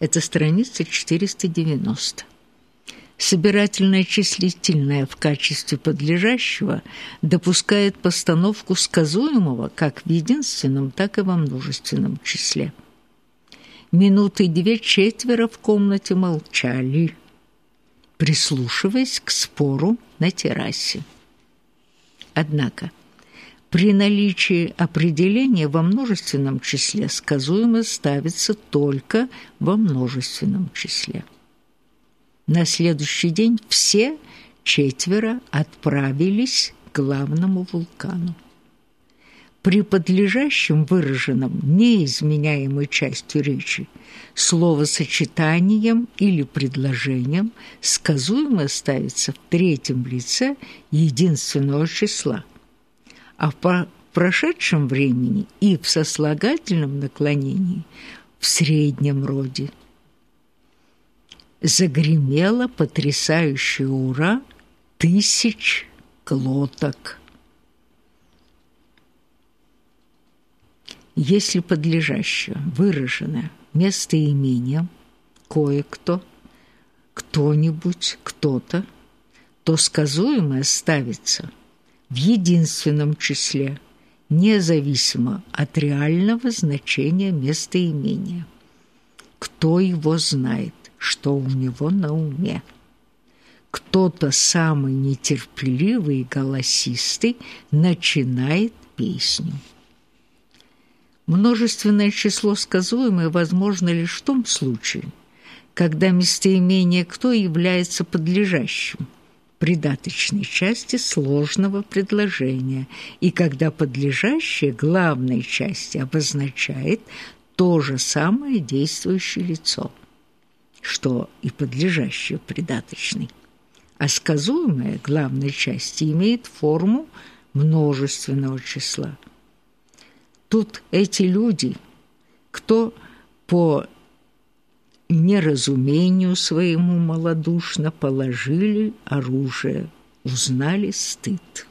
Это страница 490. Собирательное числительное в качестве подлежащего допускает постановку сказуемого как в единственном, так и во множественном числе. Минуты две четверо в комнате молчали, прислушиваясь к спору на террасе. Однако при наличии определения во множественном числе сказуемо ставится только во множественном числе. На следующий день все четверо отправились к главному вулкану. При подлежащем выраженном неизменяемой частью речи словосочетанием или предложением сказуемое ставится в третьем лице единственного числа, а в прошедшем времени и в сослагательном наклонении в среднем роде – загремело потрясающее «Ура!» тысяч глоток. Если подлежащее выражено местоимением «кое-кто», «кто-нибудь», «кто-то», то сказуемое ставится в единственном числе, независимо от реального значения местоимения. Кто его знает? что у него на уме. Кто-то самый нетерпеливый и голосистый начинает песню. Множественное число сказуемое возможно лишь в том случае, когда местоимение «кто» является подлежащим придаточной части сложного предложения и когда подлежащее главной части обозначает то же самое действующее лицо – что и подлежащее придаточной. А сказуемая главной части имеет форму множественного числа. Тут эти люди, кто по неразумению своему малодушно положили оружие, узнали стыд.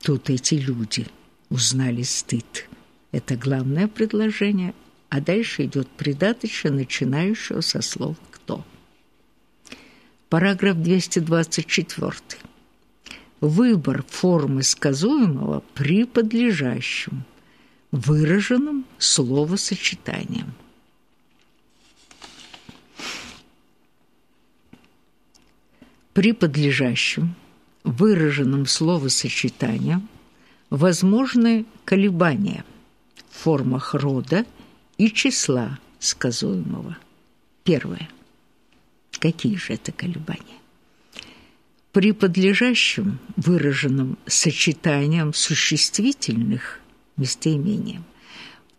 Тут эти люди узнали стыд. Это главное предложение, а дальше идет придаточно начинающего со слов «кто». Параграф 224. Выбор формы сказуемого при подлежащем, выраженном словосочетанием. При подлежащем, выраженном словосочетанием возможны колебания в формах рода и числа сказуемого. Первое. Какие же это колебания? При подлежащем выраженном сочетанием существительных местоимением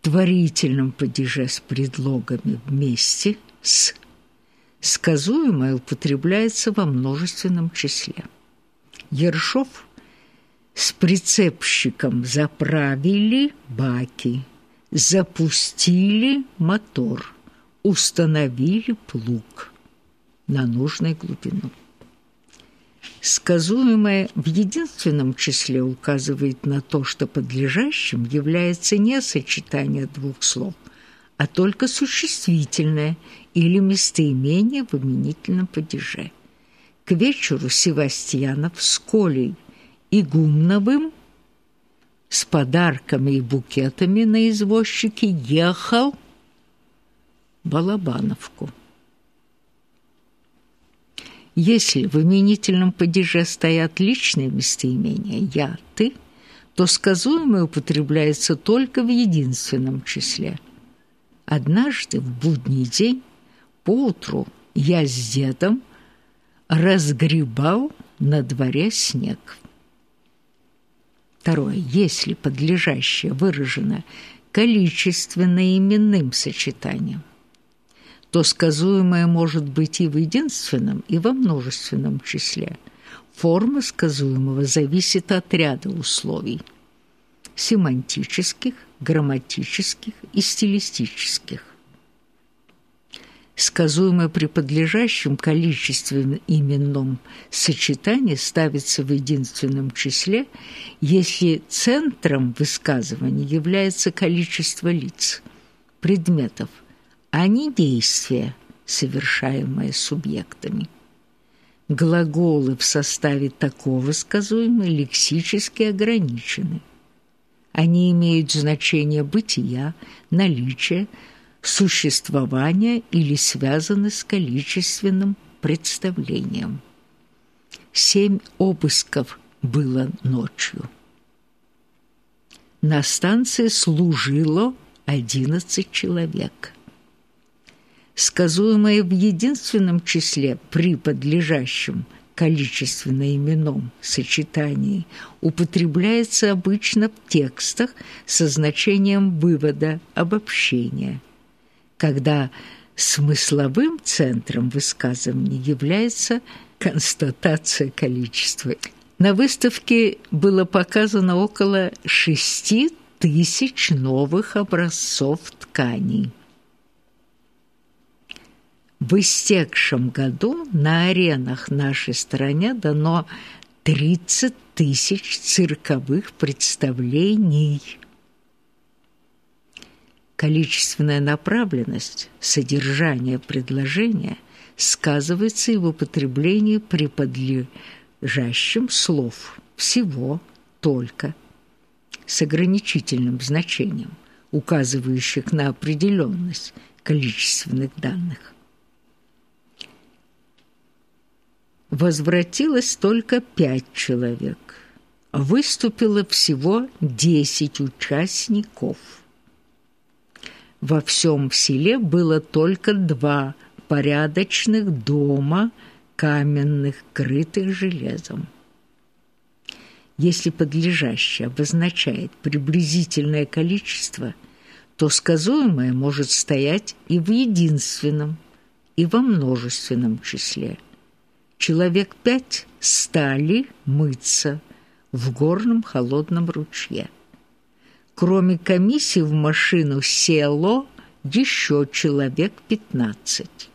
творительном падеже с предлогами вместе с сказуемое употребляется во множественном числе. Ершов с прицепщиком заправили баки – запустили мотор, установили плуг на нужной глубину. Сказуемое в единственном числе указывает на то, что подлежащим является не сочетание двух слов, а только существительное или местоимение в именительном падеже. К вечеру Севастьянов с Колей и Гумновым с подарками и букетами на извозчике ехал Балабановку. Если в именительном падеже стоят личные местоимения «я», «ты», то сказуемое употребляется только в единственном числе. Однажды в будний день поутру я с дедом разгребал на дворе снег. Второе. Если подлежащее выражено количественно-именным сочетанием, то сказуемое может быть и в единственном, и во множественном числе. Форма сказуемого зависит от ряда условий – семантических, грамматических и стилистических сказуемое при подлежащем количестве именном сочетании ставится в единственном числе, если центром высказывания является количество лиц, предметов, а не действия, совершаемые субъектами. Глаголы в составе такого сказуемого лексически ограничены. Они имеют значение бытия, наличия, существования или связаны с количественным представлением. Семь обысков было ночью. На станции служило 11 человек. Сказуемое в единственном числе при подлежащем количественно-именном сочетании употребляется обычно в текстах со значением вывода обобщения, когда смысловым центром высказывания является констатация количества. На выставке было показано около шести тысяч новых образцов тканей. В истекшем году на аренах нашей стране дано 30 тысяч цирковых представлений. Количественная направленность, содержание предложения сказывается и в употреблении при подлежащем слов «всего», «только» с ограничительным значением, указывающих на определенность количественных данных. Возвратилось только пять человек. Выступило всего десять участников. Во всем селе было только два порядочных дома, каменных, крытых железом. Если подлежащее обозначает приблизительное количество, то сказуемое может стоять и в единственном, и во множественном числе – человек пять стали мыться в горном холодном ручье. Кроме комиссии в машину село еще человек пятнадцать.